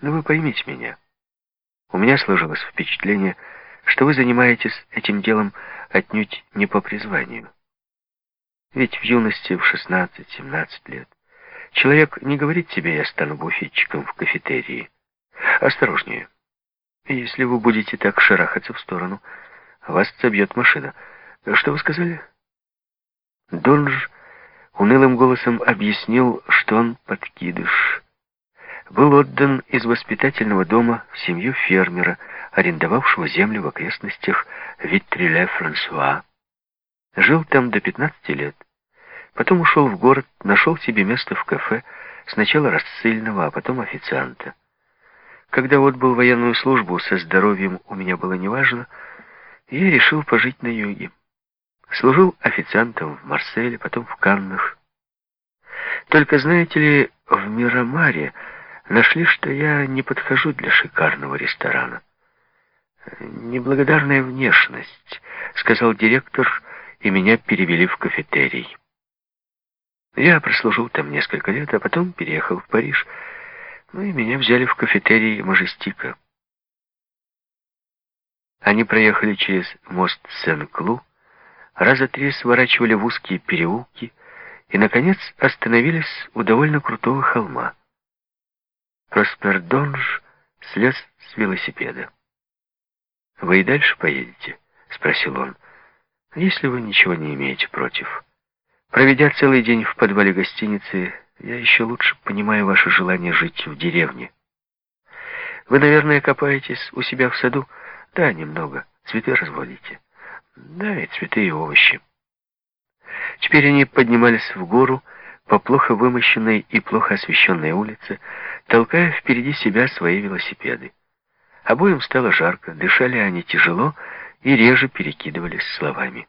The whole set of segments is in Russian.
Но вы поймите меня. У меня сложилось впечатление, что вы занимаетесь этим делом отнюдь не по призванию. Ведь в юности, в 16-17 лет, человек не говорит себе «я стану буфетчиком в кафетерии». Осторожнее. Если вы будете так шарахаться в сторону, вас собьет машина. Что вы сказали? Донж унылым голосом объяснил, что он подкидыш. Был отдан из воспитательного дома в семью фермера, арендовавшего землю в окрестностях Витриле-Франсуа. Жил там до 15 лет. Потом ушел в город, нашел себе место в кафе, сначала рассыльного, а потом официанта. Когда отбыл военную службу, со здоровьем у меня было неважно, я решил пожить на юге. Служил официантом в Марселе, потом в Каннах. Только, знаете ли, в Мирамаре нашли, что я не подхожу для шикарного ресторана. «Неблагодарная внешность», — сказал директор, и меня перевели в кафетерий. Я прослужил там несколько лет, а потом переехал в Париж, ну и меня взяли в кафетерий Мажестика. Они проехали через мост Сен-Клу, раза три сворачивали в узкие переулки и, наконец, остановились у довольно крутого холма. Проспердонж слез с велосипеда. «Вы и дальше поедете?» — спросил он. «Если вы ничего не имеете против». Проведя целый день в подвале гостиницы, я еще лучше понимаю ваше желание жить в деревне. Вы, наверное, копаетесь у себя в саду? Да, немного. Цветы разводите. Да, и цветы, и овощи. Теперь они поднимались в гору по плохо вымощенной и плохо освещенной улице, толкая впереди себя свои велосипеды. Обоим стало жарко, дышали они тяжело и реже перекидывались словами.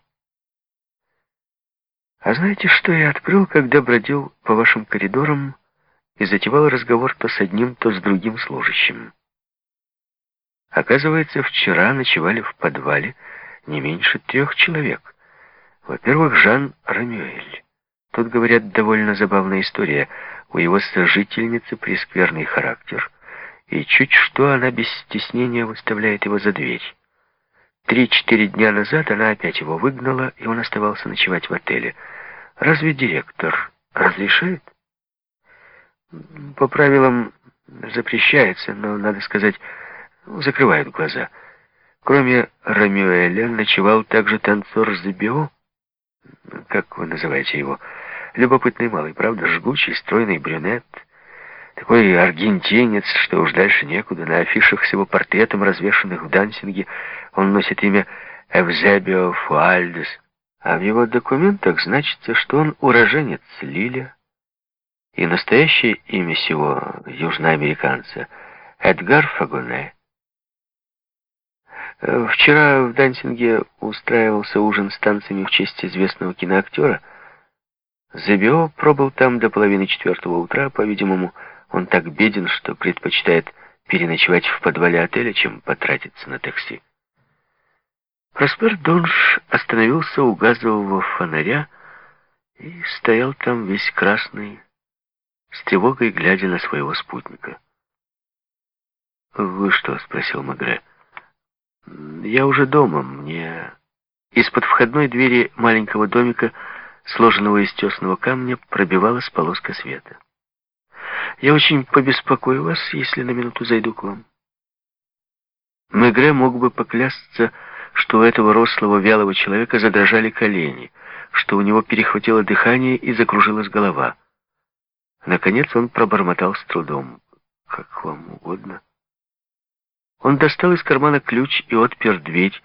А знаете, что я открыл, когда бродил по вашим коридорам и затевал разговор то с одним, то с другим служащим? Оказывается, вчера ночевали в подвале не меньше трех человек. Во-первых, Жан Рамюэль. Тут, говорят, довольно забавная история. У его сожительницы прескверный характер, и чуть что она без стеснения выставляет его за дверь. Три-четыре дня назад она опять его выгнала, и он оставался ночевать в отеле. Разве директор разрешает? По правилам запрещается, но, надо сказать, закрывают глаза. Кроме Ромюэля ночевал также танцор Забио, как вы называете его, любопытный малый, правда, жгучий, стройный брюнет, такой аргентинец, что уж дальше некуда. На афишах с его портретом, развешанных в Дансинге, он носит имя Эвзебио Фуальдес. А в его документах значится, что он уроженец Лиля. И настоящее имя сего южноамериканца — Эдгар Фагоне. Вчера в Дансинге устраивался ужин с танцами в честь известного киноактера. Забио пробыл там до половины четвертого утра, по-видимому, он так беден, что предпочитает переночевать в подвале отеля, чем потратиться на такси. Проспер Донж остановился у газового фонаря и стоял там весь красный, с тревогой глядя на своего спутника. «Вы что?» — спросил Магре. «Я уже дома. Мне...» Из-под входной двери маленького домика, сложенного из тесного камня, пробивалась полоска света. Я очень побеспокою вас, если на минуту зайду к вам. Мегре мог бы поклясться, что у этого рослого вялого человека задрожали колени, что у него перехватило дыхание и закружилась голова. Наконец он пробормотал с трудом. «Как вам угодно». Он достал из кармана ключ и отпер дверь,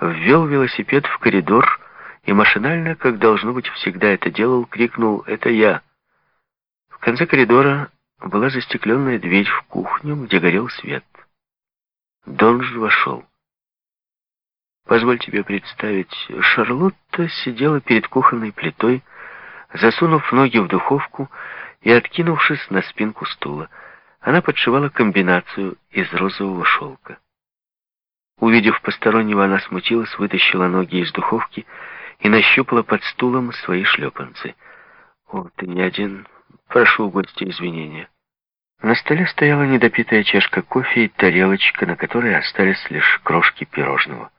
ввел велосипед в коридор и машинально, как должно быть всегда это делал, крикнул «Это я!». В конце коридора была застекленная дверь в кухню, где горел свет. Донж вошел. Позволь тебе представить, Шарлотта сидела перед кухонной плитой, засунув ноги в духовку и откинувшись на спинку стула. Она подшивала комбинацию из розового шелка. Увидев постороннего, она смутилась, вытащила ноги из духовки и нащупала под стулом свои шлепанцы. «О, ты не один. Прошу у извинения». На столе стояла недопитая чашка кофе и тарелочка, на которой остались лишь крошки пирожного.